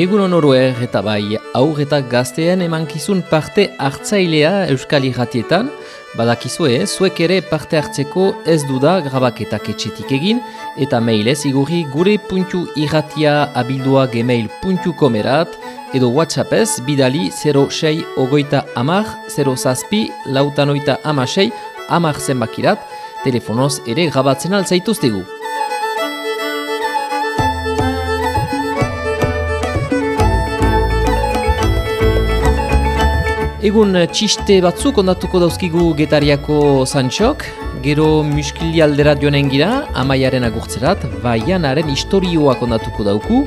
Egun onoruer eta bai aur eta gaztean emankizun parte hartzailea Euskal Irratietan, badakizue, zuek ere parte hartzeko ez duda grabaketak etxetik egin, eta mailez igurri gure puntu irratia abildua gemail puntu komerat, edo whatsappez bidali 06 ogoita amar, 0 zazpi, lautanoita amasei, amar zenbakirat, telefonoz ere grabatzen altzaituztegu. Egun eh, txiste batzuk ondatuko dauzkigu getariako zantxok, gero muskili aldera joanen gira, amaiaren agurtzerat, baianaren historioak ondatuko dauku.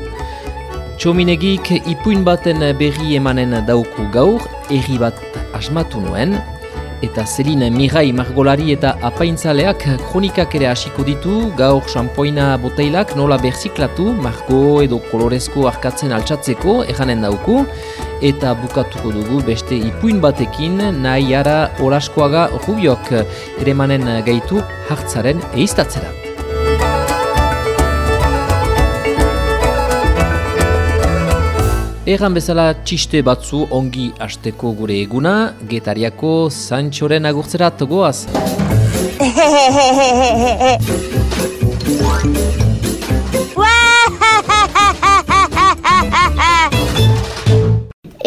Txominegik ipuin baten berri emanen dauku gaur, erri bat asmatu nuen, eta Zelin Mirai Margolari eta apaintzaleak kronikak ere hasiko ditu, gaur xampoina boteilak nola berziklatu, margo edo kolorezko arkatzen altxatzeko, ejanen dauku, eta bukatuko dugu beste ipuin batekin nahi ara oraskoaga rubiok ere manen gaitu hartzaren eiztatzera. Egan bezala txiste batzu ongi asteko gure eguna, getariako zantxoren agurtzerat goaz.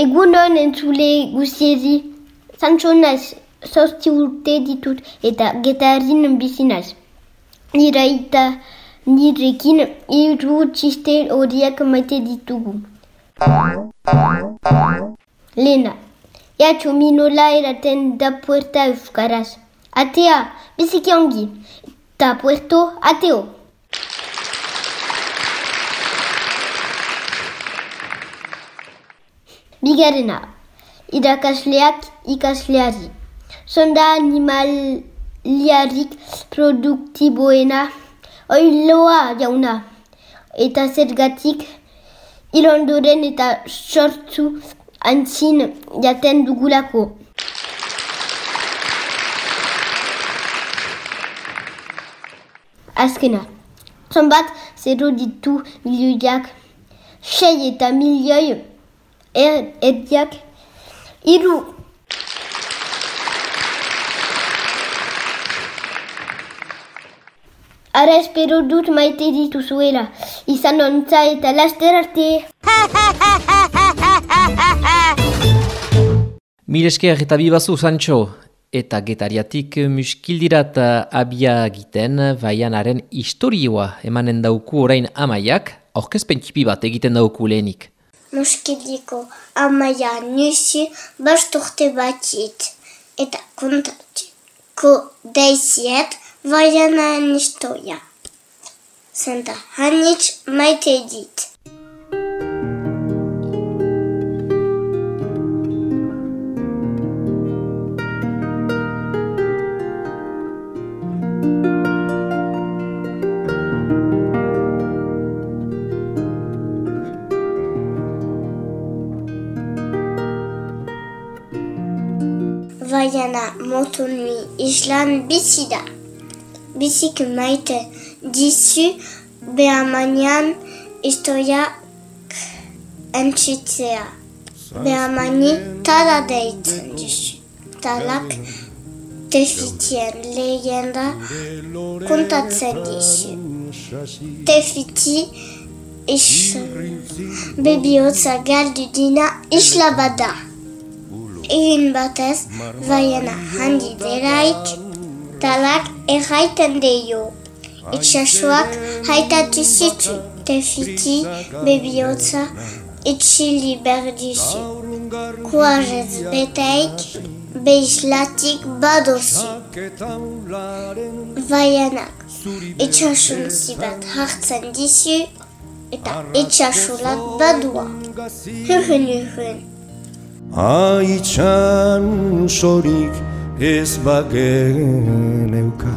Egunon entzule guziezi, Sancho naz, sortzi urte ditut eta getarrin bizinaz. Nira eta nirekin iru txiste horiak maite ditugu. Lena, jatxo minola eraten da puerta euskaraz. Atea, biziki ongi. Ta puerto, ateo. Bigarrena, irakasleak ikasleari. Sonda animaliarik produktiboena, oiloa jauna. Eta zergatik, ilondoren eta sortzu antzin jaten dugulako. Azkena, zonbat zero ditu milioiak, sei eta milioi er, ediak, iru. Ara espero dut maite dituzuela, izan ontza eta laster arte. Milesker eta bibazu zantxo, eta getariatik muskildirat abia egiten baianaren historioa emanen dauku orain amaiak, aurkezpen txipi bat egiten dauku lehenik. Muskildiko amaia nusi basturte batit eta kontatiko daiziet военная история. Сента Ханич Майтедит. Vajana motunmi işlen bir silah. Bizik maite dizu behamanian historiak entzitzea. Behamani tala deitzen dizu. Talak tefitien legenda kontatzen dizu. Tefiti is bebiotza galdu dina isla bada. Egin batez, baiana handi delaik, talak erraiten deio. Itxasuak haitatu zitu, tefiti, bebiotza, itxili berdizu. Kuarez beteik, beizlatik badozu. Baianak, itxasuntzi bat hartzen dizu, eta itxasulat badua. Hurren, hurren. Haitxan sorik ez bagen euka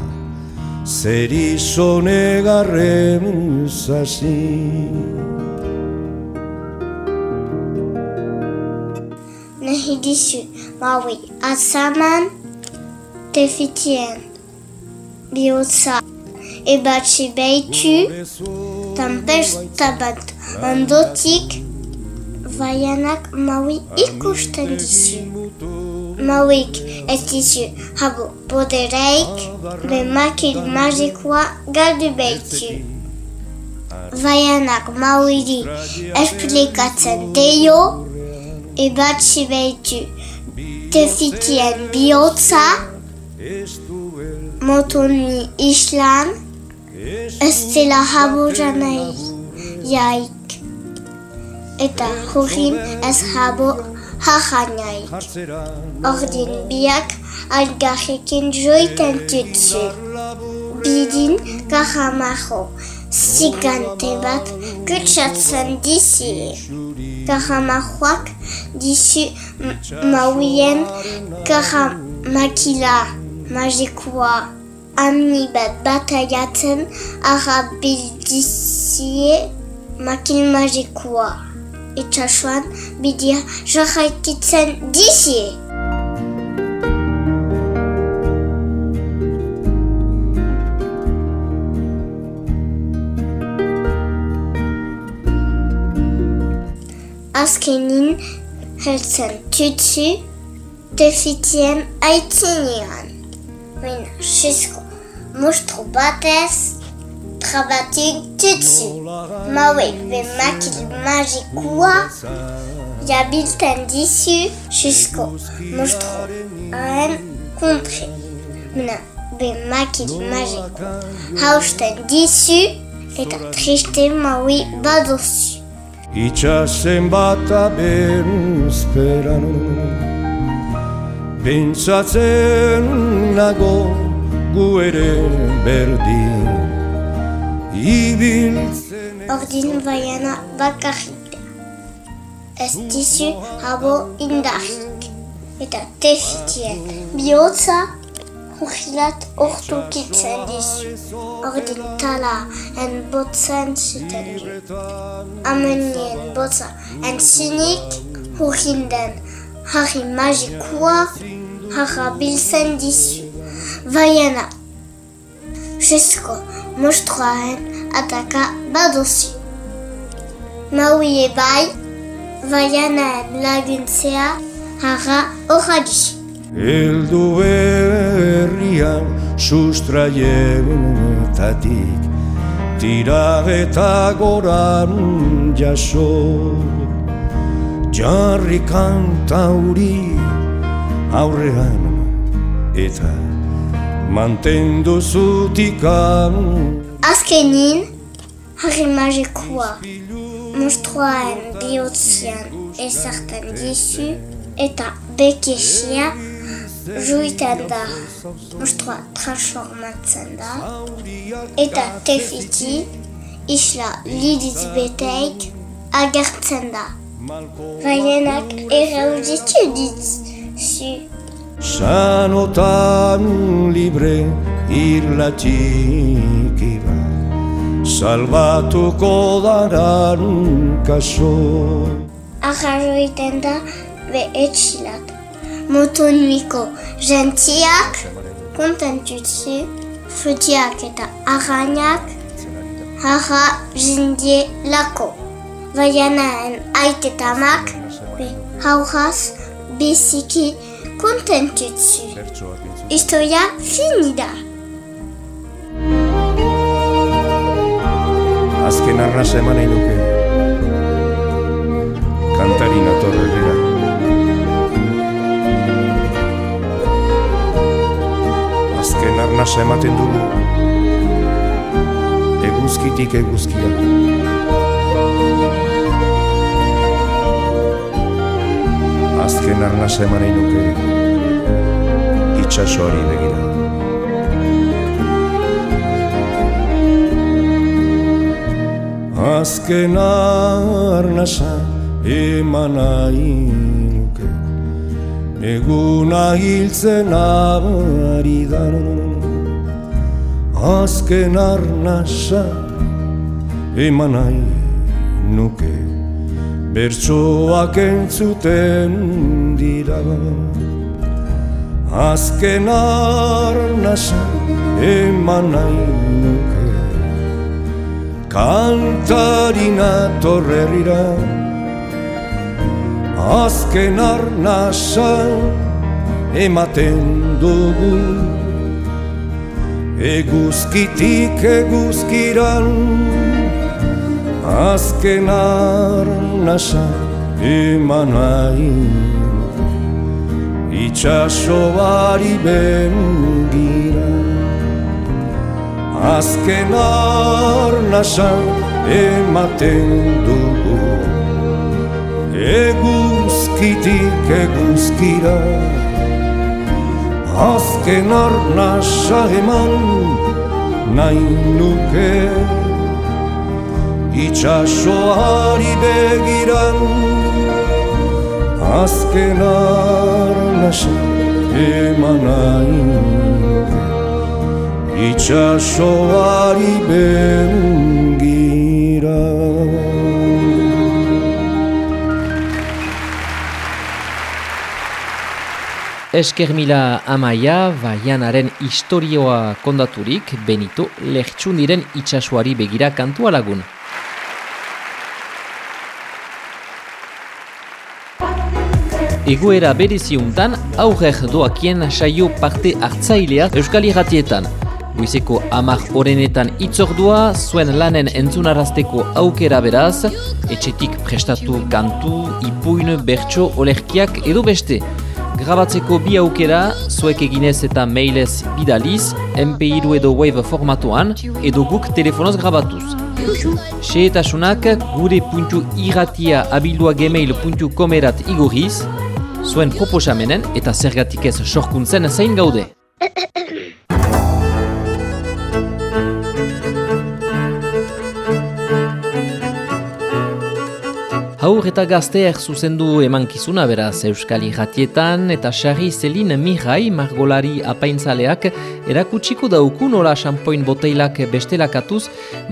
Zer izone garren zazi Nahi dizu, maui, atzaman, tefitien, bihotza, ebatxe behitu, tampesta bat ondotik, Vaianak maui ikusten dizu. Mauik ez dizu habo podereik, be makil magikoa galdu behitu. Vaianak mauiri esplikatzen deio, ebatzi behitu tefitien bihotza, motoni islan, ez dela habo janai jaik. Eta horin ez habo hajanai. Ordin biak algarrekin joiten tutsu. Bidin karamajo zigante bat kutsatzen dizi. Karamajoak dizu mauien karamakila magikoa amni bat bataiatzen arabildizie makil magikoa. Itxasuan bidia jarraititzen dizie. Azkenin heltzen tutsu tefitien aitzinean. Baina, sisko, mostro batez, trabatik tutsu. Mauek be makil Magikua. J'habite d'ici jusqu'au Mostro. Un contrée. Mna bemakit Magikua. Hausten d'ici eta triste maui badosu. Itxasen bata berun esperanu Pentsatzen nago gu ere berdin Ibiltzen Ordin da. Ez dizu habo indarrik. Eta tefitien bihotza hukilat ortukitzen dizu. Ordin tala en botzen zuten du. Amenien botza en sinik hukinden harri magikoa harra biltzen dizu. Mostroaren ataka badozu. Mauie bai, vaianaen laguntzea harra horradizu. Eldu berrian sustraietatik Tira eta goran jaso Jarri kantauri aurrean Eta mantendu zutikan Azkenin, harri magikoa mostroaren bihotzian ezartan dizu eta bekesia juiten da. Mostroa transformatzen da eta tefiti isla lidiz beteik agertzen da. Baienak erauditu ditzu. Sanotan libre irlatik iba Salbatuko daran kaso Ajarroiten da be etxilat. Motonuiko gentziak, kontentutzu, frutiak eta arrainak, harra jindie lako. Baianaen aitetamak, be hauraz, biziki kontentutzu. Historia finida. Azken arnaz eman nahi nuke. Kantari nator herrira Azken arnaz ematen dugu. Eguzkitik eguzkia. Azken arnaz eman nahi nuke Itxasoari begira. Azken arnasa eman nahi nuke Eguna hiltzen ari da. Azken arnasa eman nahi nuke Bertsoak entzuten dira Azken arnasa eman nahi nuke. Kantarina torrerira azken arnasa ematen dugu. Eguzkitik eguzkiran. Azken arnasa eman nahi itxasoari bengira azken arnasa ematen dugu. Eguzkitik eguzkira. Azken arnasa eman nahi nuke. Itxasoari begiran azken arnasa eman nahi itxasoari begira Esker mila amaia, baianaren historioa kondaturik, Benito Lertxundiren itxasuari begira kantua lagun. Egoera bereziuntan, aurrer doakien saio parte hartzailea Euskal Irratietan. Goizeko amak orenetan itzordua, zuen lanen entzunarazteko aukera beraz, etxetik prestatu kantu, ipuin, bertso, olerkiak edo beste. Grabatzeko bi aukera, zuek eginez eta mailez bidaliz, MP2 edo Wave formatuan, edo guk telefonoz grabatuz. Seetasunak gure.irratia abildua gmail.com erat igorriz, zuen proposamenen eta zergatik ez sorkuntzen zain gaude. Haur eta gazteak zuzendu emankizuna beraz Euskal Irratietan eta Xarri Zelin Mihai margolari apaintzaleak erakutsiko dauku nola xampoin boteilak bestelakatuz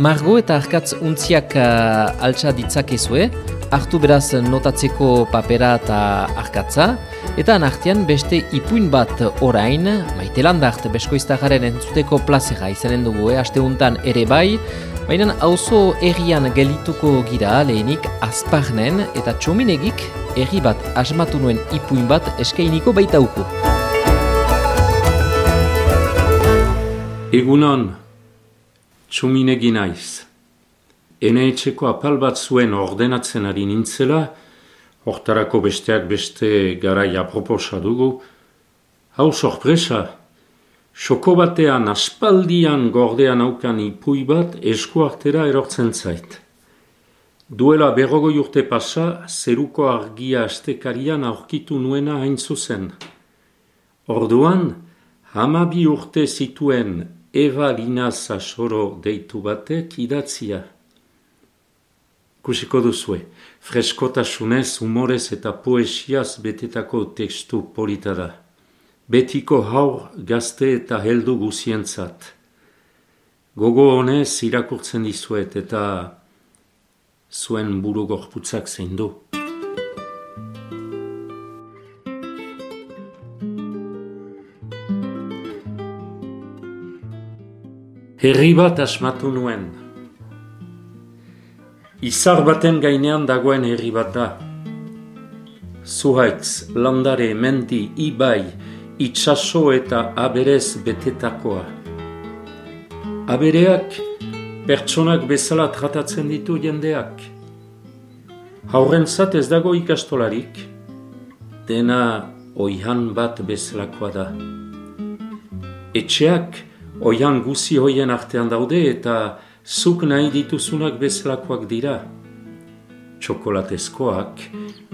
margo eta arkatz untziak uh, altsa ditzakezue, hartu beraz notatzeko papera eta arkatza, eta anartian beste ipuin bat orain, maite landart beskoiztagaren entzuteko plazera izanen dugu, eh? asteuntan ere bai, Baina auzo errian gelituko gira lehenik azparnen eta txominegik erri bat asmatu nuen ipuin bat eskainiko baitauko. Egunon, txominegi naiz. Ene etxeko apal bat zuen ordenatzen ari nintzela, hortarako besteak beste garai aproposa dugu, hau sorpresa, Soko batean aspaldian gordean aukan ipui bat eskuartera erortzen zait. Duela berrogo urte pasa, zeruko argia astekarian aurkitu nuena hain zuzen. Orduan, hamabi urte zituen Eva Linaz asoro deitu batek idatzia. Kusiko duzue, freskotasunez, humorez eta poesiaz betetako tekstu polita da betiko haur gazte eta heldu guzientzat. Gogo honez irakurtzen dizuet eta zuen buru gorputzak zein du. Herri bat asmatu nuen. Izar baten gainean dagoen herri bat da. Zuhaitz, landare, mendi, ibai, itxaso eta aberez betetakoa. Abereak pertsonak bezala tratatzen ditu jendeak. Hauren ez dago ikastolarik, dena oihan bat bezalakoa da. Etxeak oihan guzi hoien artean daude eta zuk nahi dituzunak bezalakoak dira. Txokolatezkoak,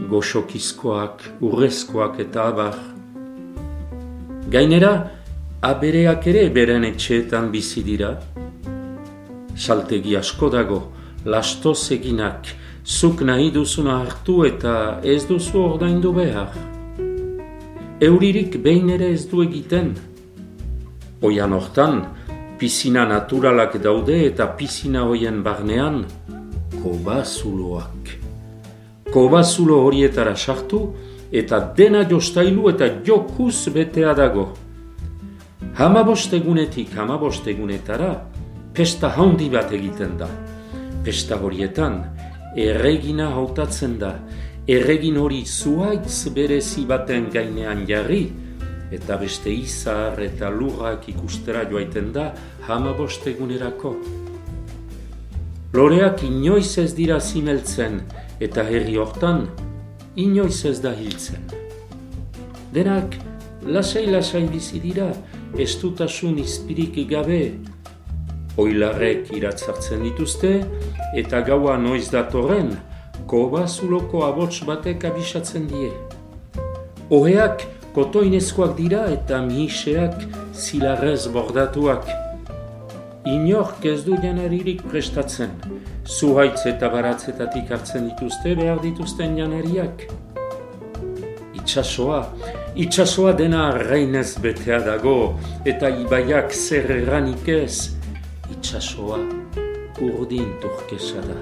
goxokizkoak, urrezkoak eta abar. Gainera, abereak ere beren etxeetan bizi dira. Saltegi asko dago, lastoz eginak, zuk nahi duzuna hartu eta ez duzu ordaindu behar. Euririk behin ere ez du egiten. Oian hortan, pisina naturalak daude eta pisina hoien barnean, kobazuloak. Kobazulo horietara sartu, eta dena jostailu eta jokuz betea dago. Hama bostegunetik hama bostegunetara, pesta haundi bat egiten da. Pesta horietan, erregina hautatzen da, erregin hori zuaitz berezi baten gainean jarri, eta beste izar eta lurrak ikustera joaiten da hamabostegunerako. Loreak inoiz ez dira zimeltzen eta herri hortan inoiz ez da hiltzen. Denak lasai-lasai bizi dira, ez dutasun izpirik gabe. Oilarrek iratzartzen dituzte eta gaua noiz datorren, koba zuloko abots batek abisatzen die. Oheak kotoinezkoak dira eta mihiseak zilarrez bordatuak. Inork ez du janaririk prestatzen, zuhaitz eta baratzetatik hartzen dituzte behar dituzten janariak. Itxasoa, itxasoa dena arrainez betea dago eta ibaiak zer erranik ez, itxasoa urdin turkesa da.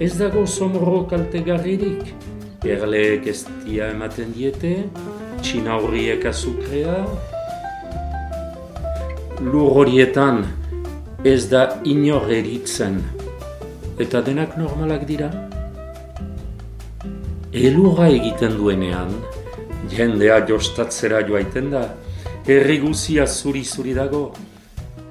Ez dago somorro kaltegarririk, erleek ez dia ematen diete, txina horriek azukrea, lur horietan ez da inor eritzen, eta denak normalak dira. Elurra egiten duenean, jendea jostatzera joaiten da, herri guzia zuri-zuri dago.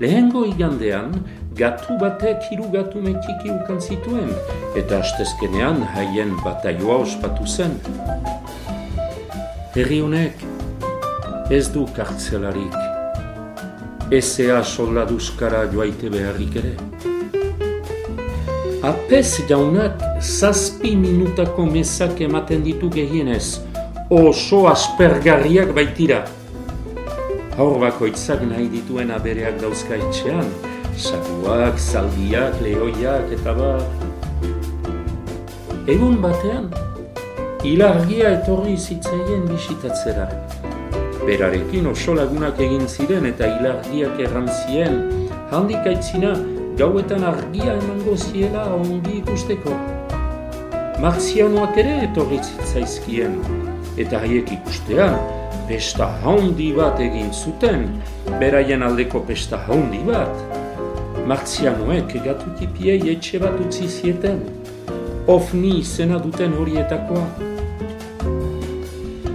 Lehengo igandean, gatu batek hiru gatu metiki ukan zituen, eta astezkenean haien bataioa ospatu zen. Herri honek ez du kartzelarik, ezea soldaduzkara joaite beharrik ere. Apez jaunak zazpi minutako mesak ematen ditu gehienez, oso aspergarriak baitira. Haur bakoitzak nahi dituen abereak dauzka etxean, sakuak, zaldiak, lehoiak eta bat. Egun batean, ilargia etorri zitzaien bisitatzera. Berarekin oso lagunak egin ziren eta ilargiak errantzien, handik aitzina gauetan argia emango ziela ongi ikusteko. Marzianoak ere etorri zitzaizkien, eta haiek ikustean, pesta haundi bat egin zuten, beraien aldeko pesta haundi bat. Marzianoek gatutipiei etxe bat utzi zieten, ofni izena duten horietakoa.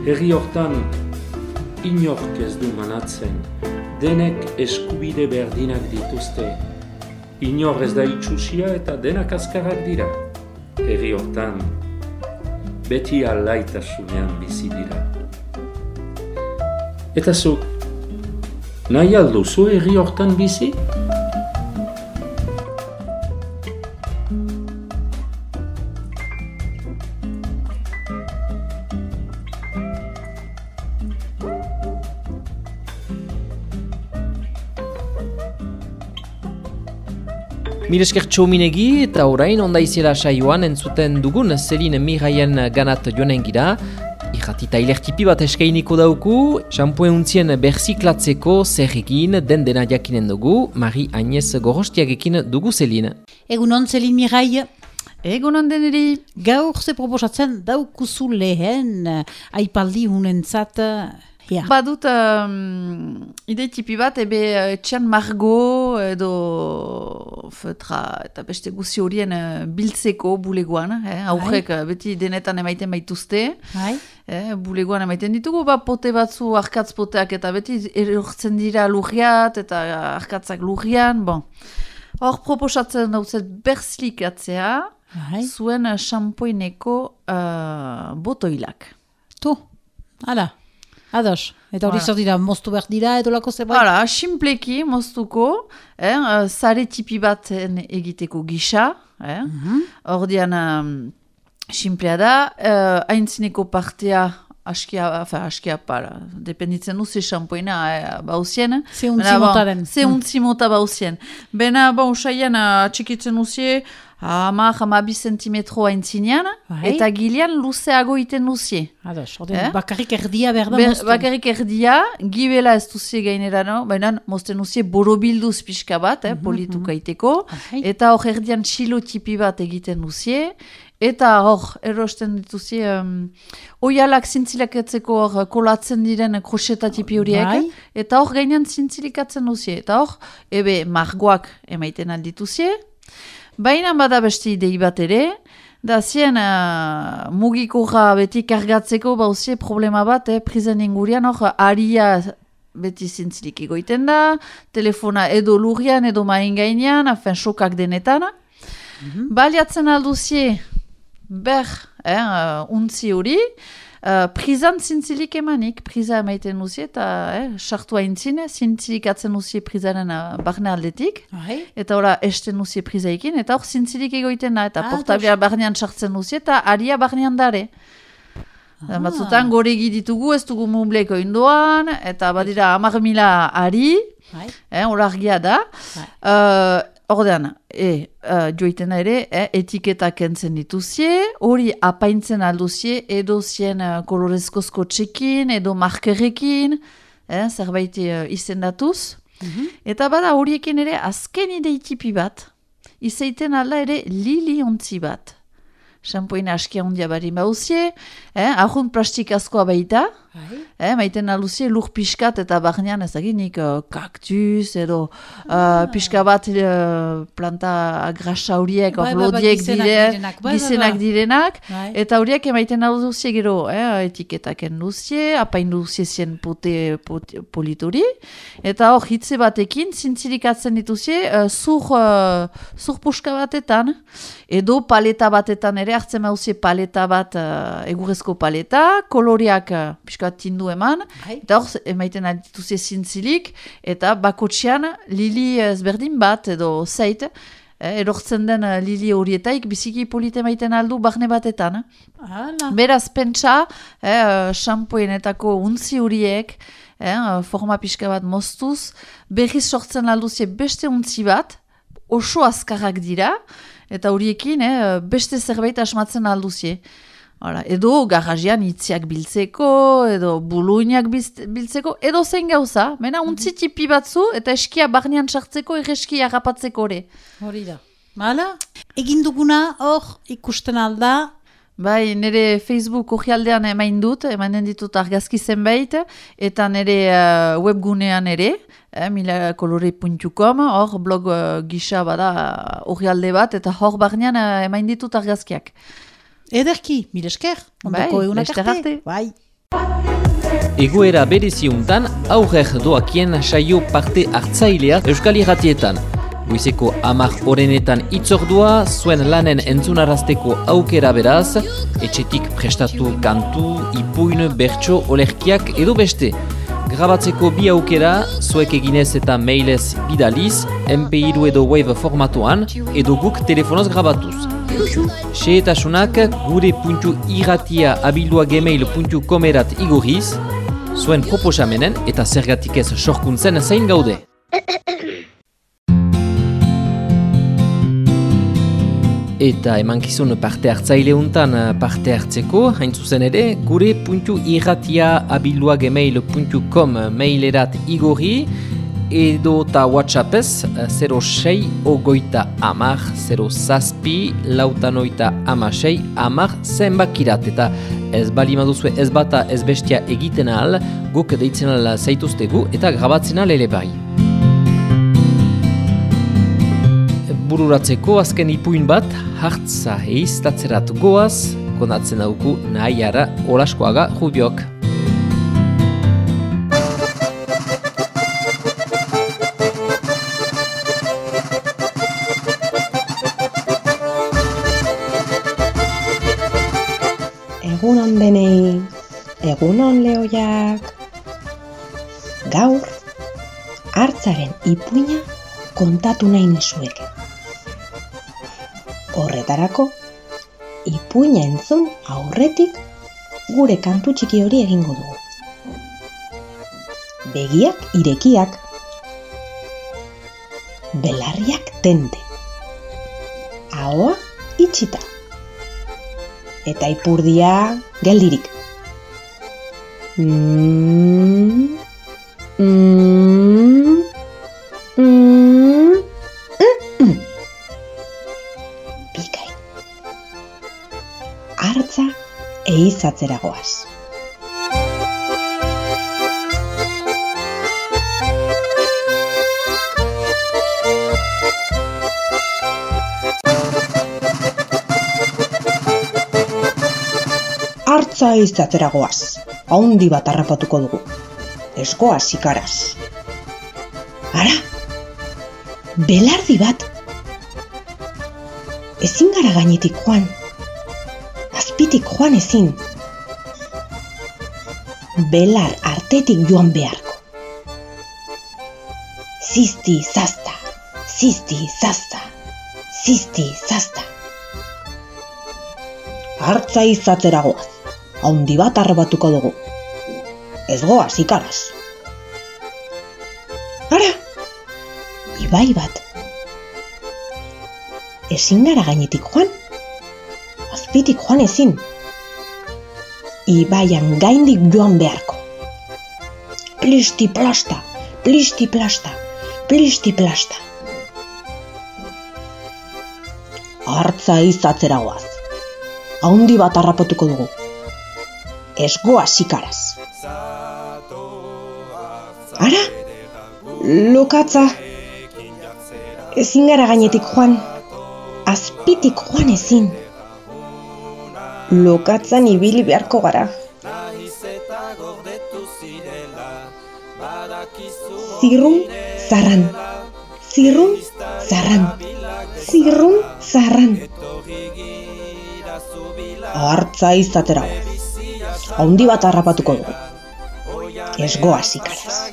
Herri hortan, inork ez du manatzen, denek eskubide berdinak dituzte. Inor ez da itxusia eta denak azkarrak dira. Herri hortan, beti alaitasunean bizi dira. Eta zu, nahi alduzu herri hortan bizi? Miresker txominegi eta orain onda izela saioan entzuten dugun zelin miraien ganat joanen gira. Irrati ilertipi bat eskainiko dauku, xampuen untzien berziklatzeko zer egin den dena jakinen dugu, Mari Agnez Gorostiagekin dugu zelin. Egun on, Zelin Mirai, Egun onden eri, gaur ze proposatzen daukuzu lehen aipaldi hunentzat, ja. badut um, ide tipi bat, ebe uh, etxean margo edo fetra eta beste guzi horien uh, biltzeko bulegoan, eh? aurrek uh, beti denetan emaiten baituzte, Bai, eh? bulegoan emaiten ditugu, ba, pote batzu arkatz poteak eta beti erortzen dira lurriat eta arkatzak lurrian, bon. Hor proposatzen dauzet berzlikatzea, bai, zuen uh, uh, botoilak. tu, hala, ados. Eta hori Voilà. zer dira, moztu behar dira edo lako zerbait? Hala, simpleki moztuko, eh, sare tipi baten egiteko gisa, eh, ordean um, simplea da, uh, haintzineko partea askia, enfin, askia para, dependitzen du ze shampoina eh, bauzien. Ze untzi bon, mota den. Ze untzi mota bauzien. Bena, bon, usaian atxikitzen uzie, hama, hama bi zentimetro haintzinean, eta gilean luzeago iten uzie. Ados, ordean, Eh? bakarrik erdia behar da Ber, moztu. bakarrik erdia, gibela ez duzie gainera, no? baina mozten uzie borobilduz pixka bat, eh, polituka iteko, Bai. eta hor erdian txilo tipi bat egiten duzie, eta hor erosten dituzie, um, oialak zintzilakatzeko hor kolatzen diren kroseta tipi horiek, Bai. eta hor gainean zintzilikatzen duzie, eta hor, ebe margoak emaiten aldituzie, baina bada beste idei bat ere, Da zien uh, mugikorra beti kargatzeko bauzie problema bat, eh, prizen ingurian hor, aria beti zintzilik egoiten da, telefona edo lurian edo main gainean, afen sokak denetan. Baliatzen alduzie, ber, eh, uh, untzi hori, Uh, prizan zintzilik emanik, priza emaiten uzie, eta eh, sartu haintzine, zintzilik atzen uzie prizaren uh, barne aldetik, Bai. eta ora esten uzie prizaikin, eta hor zintzilik egoiten eta Ah, portabia barnean sartzen uzie, eta aria barnean dare. Ah. Batzutan goregi ditugu, ez dugu mumbleko indoan, eta badira hamar mila ari, Bai. eh, hor argia da. Uh, Ordean, e, uh, joiten da ere, eh, etiketa kentzen dituzie, hori apaintzen alduzie, edo zien uh, kolorezkozko txekin, edo markerrekin, eh, zerbait uh, izendatuz. Eta bada horiekin ere azken ideitipi bat, izaiten alda ere lili ontzi bat. Shampoina askia ondia bari bauzie, eh, ahun plastik askoa baita, Bai. eh, maiten aluzie lur pixkat eta barnean ezaginik uh, kaktus edo uh, pixka bat uh, planta grasa horiek, Bai, hor bai, bai, direnak, bai, bai, gizenak bai. direnak, Bai. eta horiek emaiten aluzie gero, eh, etiketaken luzie, apain luzie zien pote, pote, politori, eta hor hitze batekin zintzirikatzen dituzie uh, zur, uh, zur puska batetan, edo paleta batetan ere hartzen mauzie paleta bat, uh, egurrezko paleta, koloriak uh, pixka bat tindu eman, Bai. eta hor emaiten aldituzie zintzilik, eta bakotxean lili ezberdin bat edo zeit, eh, erortzen den uh, lili horietaik biziki polite maiten aldu barne batetan. Hala. Beraz, pentsa, eh, shampoenetako untzi horiek, eh, forma pixka bat moztuz, berriz sortzen alduzie beste untzi bat, oso azkarrak dira, eta horiekin eh, beste zerbait asmatzen alduzie. Hala, edo garajian itziak biltzeko, edo buluinak biltzeko, edo zein gauza, mena untzi tipi batzu, eta eskia barnean sartzeko, erreski harrapatzeko ere. Hori da. Hala, egin duguna hor ikusten alda, Bai, nire Facebook orrialdean emain dut, emanen ditut argazki zenbait, eta nire uh, webgunean ere, eh, milakolore.com, hor blog uh, gisa bada orrialde bat, eta hor barnean uh, emain ditut argazkiak. Ederki, mil esker, ondoko Bai, egunak arte. arte. Bai. Egoera bereziuntan aurrer doakien saio parte hartzailea Euskal Irratietan. Goizeko amak orenetan itzordua, zuen lanen entzunarazteko aukera beraz, etxetik prestatu kantu, ipuin, bertso, olerkiak edo beste. Grabatzeko bi aukera, zuek eginez eta mailez bidaliz, MP2 edo Wave formatuan, edo guk telefonoz grabatuz. Xehetasunak gure puntu irratia abildua gmail.com erat igorriz, zuen proposamenen eta zergatik ez sorkuntzen zain gaude. Eta emankizun parte hartzaile untan eh, parte hartzeko, hain zuzen ere, gure puntu irratia abildua gmail.com mailerat igorri, edo ta whatsappez eh, 06 ogoita amar, 0 zazpi, lautanoita amasei, amar zenbakirat. Eta ez bali maduzue ez bata ez bestia egiten ahal, guk deitzen ahal zaituztegu eta grabatzen ere bai. Bururatzeko azken ipuin bat hartza eiztatzerat goaz, konatzen dauku nahiara olaskoaga jubiok. Egunon denei, egunon lehoiak. Gaur, hartzaren ipuina kontatu nahi nizueke. Horretarako, ipuina entzun aurretik gure kantu txiki hori egingo dugu. Begiak irekiak, belarriak tente, ahoa itxita eta ipurdia geldirik. Mm, mm, eizatzera goaz. hartza izatera goaz, haundi bat harrapatuko dugu. Ez goaz ikaraz. Ara, belardi bat. Ezin gara gainetik joan. Azpitik joan ezin. Belar artetik joan beharko. Zizti zazta, zizti zazta, zizti zazta. Hartza izatzera goaz, haundi bat arrebatuko dugu. Ez goaz ikaraz. Ara, ibai bat. Ezin gara gainetik joan, azpitik joan ezin. Ibaian gaindik joan beharko. Plisti plasta, plisti plasta, plisti plasta. Hartza izatzera goaz. Haundi bat harrapatuko dugu. Ez goaz ikaraz. Ara, lokatza. Ezin gara gainetik joan. Azpitik joan ezin. Lokatzan ibili beharko gara. Zirrun zarran. Zirrun zarran. Zirrun zarran. Hartza izatera. Haundi bat harrapatuko dugu. Ez goaz ikaraz.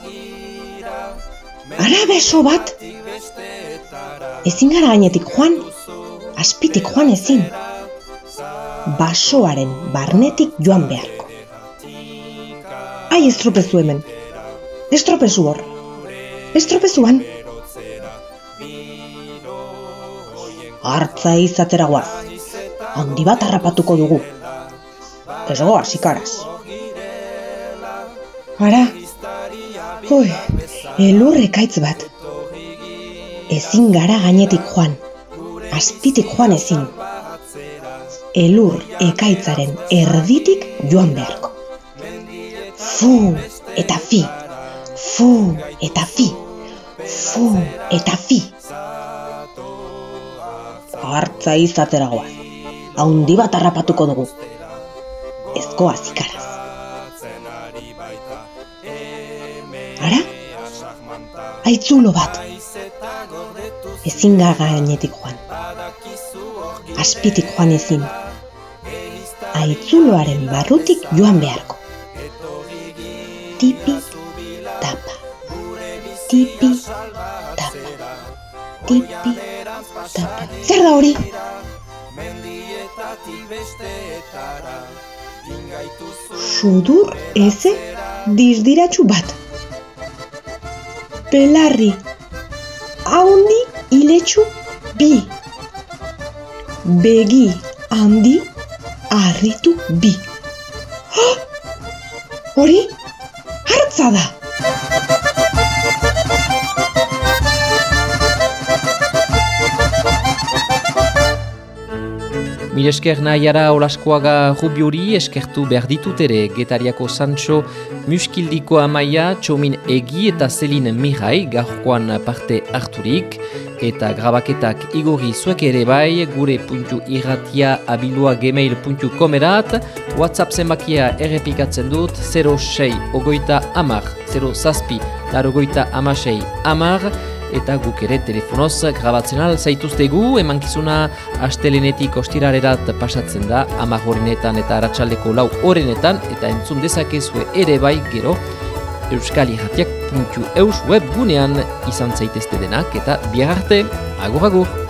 Ara beso bat. Ezin gara gainetik joan. Azpitik joan ezin. Basoaren barnetik joan beharko. Ai, estropezu hemen. Estropezu hor. Estropezuan. Hartza izatera guaz. Handi bat harrapatuko dugu. Ez goaz ikaraz. Ara. Ui, elur ekaitz bat. Ezin gara gainetik joan. Azpitik joan ezin. Elur ekaitzaren erditik joan beharko. Fu eta fi. Fu eta fi. Fu eta fi. Hartza izatera goaz. Haundi bat harrapatuko dugu. Ezkoa zikaraz. Ara? Aitzulo bat. Ezin gara gainetik joan. Azpitik joan ezin. Aitzuloaren barrutik joan beharko. Tipi, tapa. Tipi, tapa. Tipi, tapa. Zer da hori? Sudur eze dizdiratxu bat. Pelarri, haundi iletxu bi. Begi handi harritu bi. Oh! Hori? Hartza da! Mil esker nahiara olaskoaga rubiori eskertu behar ditut ere Getariako Sancho Muskildiko Amaia, Txomin Egi eta Zelin Mihai gaurkoan parte harturik eta grabaketak igorri zuek ere bai gure puntu irratia abilua gmail.com erat Whatsapp zenbakia errepikatzen dut 06 ogoita amar 0 zazpi dar ogoita amasei amar eta guk ere telefonoz grabatzen al zaituztegu, emankizuna astelenetik ostirarerat pasatzen da, ama horrenetan eta aratsaldeko lau horrenetan, eta entzun dezakezue ere bai gero, euskalirratiak.eus web gunean izan zaitezte denak, eta biar arte, agur agur!